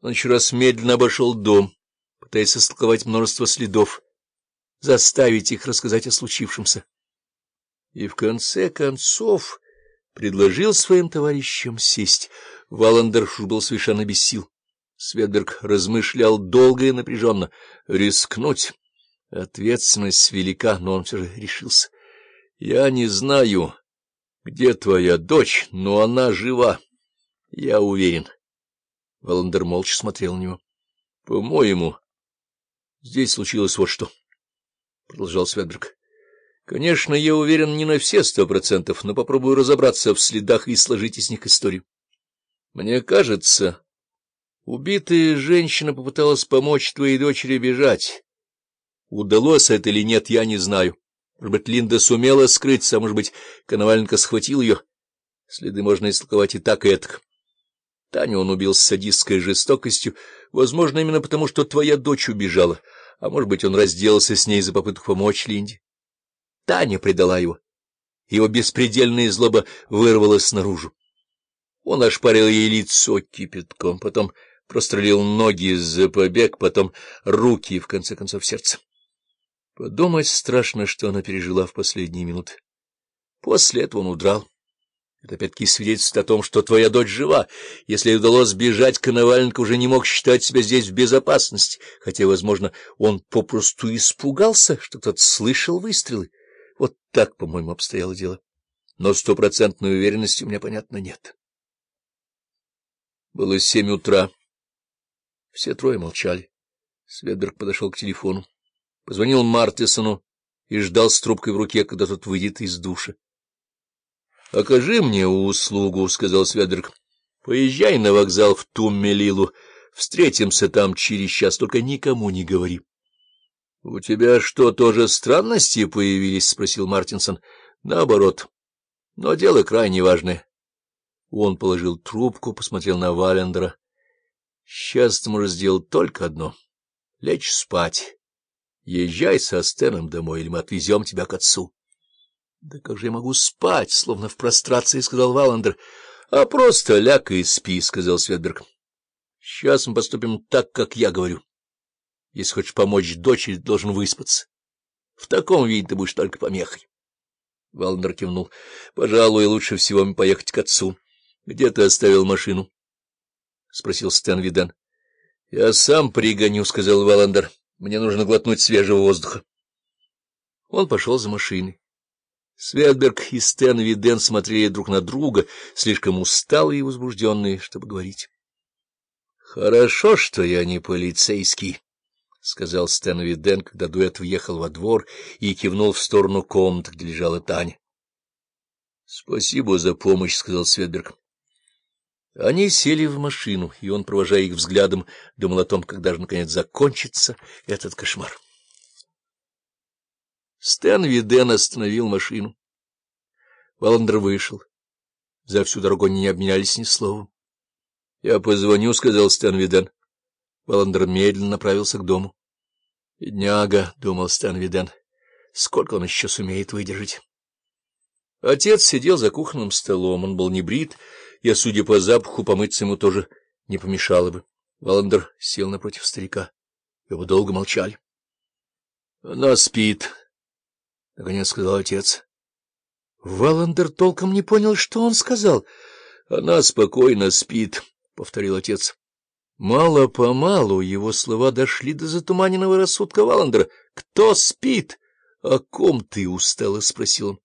Он еще раз медленно обошел дом, пытаясь истолковать множество следов, заставить их рассказать о случившемся. И в конце концов предложил своим товарищам сесть. Валандер был совершенно без сил. Светберг размышлял долго и напряженно. Рискнуть. Ответственность велика, но он все же решился. — Я не знаю, где твоя дочь, но она жива. Я уверен. Валандер молча смотрел на него. — По-моему, здесь случилось вот что, — продолжал Светберг. — Конечно, я уверен не на все сто процентов, но попробую разобраться в следах и сложить из них историю. Мне кажется, убитая женщина попыталась помочь твоей дочери бежать. Удалось это или нет, я не знаю. Может быть, Линда сумела скрыться, а может быть, Коноваленко схватил ее. Следы можно истолковать и так, и так. Таню он убил с садистской жестокостью, возможно, именно потому, что твоя дочь убежала, а может быть, он разделался с ней за попытку помочь Линде. Таня предала его. Его беспредельная злоба вырвалась наружу. Он ошпарил ей лицо кипятком, потом прострелил ноги за побег, потом руки и, в конце концов, сердце. Подумать страшно, что она пережила в последние минуты. После этого он удрал. Это опять-таки свидетельствует о том, что твоя дочь жива. Если удалось сбежать, Коноваленко уже не мог считать себя здесь в безопасности, хотя, возможно, он попросту испугался, что тот слышал выстрелы. Вот так, по-моему, обстояло дело. Но стопроцентной уверенности у меня, понятно, нет. Было семь утра. Все трое молчали. Светберг подошел к телефону, позвонил Мартисону и ждал с трубкой в руке, когда тот выйдет из душа. — Окажи мне услугу, — сказал Сведберг. — Поезжай на вокзал в Туммелилу. Встретимся там через час, только никому не говори. — У тебя что, тоже странности появились? — спросил Мартинсон. — Наоборот. Но дело крайне важное. Он положил трубку, посмотрел на Валендера. — Сейчас ты можешь сделать только одно — лечь спать. Езжай со Стеном домой, или мы отвезем тебя к отцу. — Да как же я могу спать? — словно в прострации сказал Валандер. — А просто ляг и спи, — сказал Светберг. — Сейчас мы поступим так, как я говорю. Если хочешь помочь дочери, должен выспаться. В таком виде ты будешь только помехой. Валандер кивнул. — Пожалуй, лучше всего поехать к отцу. — Где ты оставил машину? — спросил Стэн Виден. — Я сам пригоню, — сказал Валандер. — Мне нужно глотнуть свежего воздуха. Он пошел за машиной. Светберг и Стэн Виден смотрели друг на друга, слишком усталые и возбужденные, чтобы говорить. — Хорошо, что я не полицейский, — сказал Стэн Виден, когда дуэт въехал во двор и кивнул в сторону комнаты, где лежала Таня. — Спасибо за помощь, — сказал Светберг. Они сели в машину, и он, провожая их взглядом, думал о том, когда же, наконец, закончится этот кошмар. Стэн Виден остановил машину. Валандер вышел. За всю дорогу они не обменялись ни словом. — Я позвоню, — сказал Стэн Виден. Валандер медленно направился к дому. — Бедняга, — думал Стэн Виден, — сколько он еще сумеет выдержать. Отец сидел за кухонным столом, он был не брит, и, судя по запаху, помыться ему тоже не помешало бы. Валандер сел напротив старика. Его долго молчали. — Она спит, — наконец сказал отец. Валандер толком не понял, что он сказал. — Она спокойно спит, — повторил отец. Мало-помалу его слова дошли до затуманенного рассудка Валандера. — Кто спит? — О ком ты? — устало спросил он.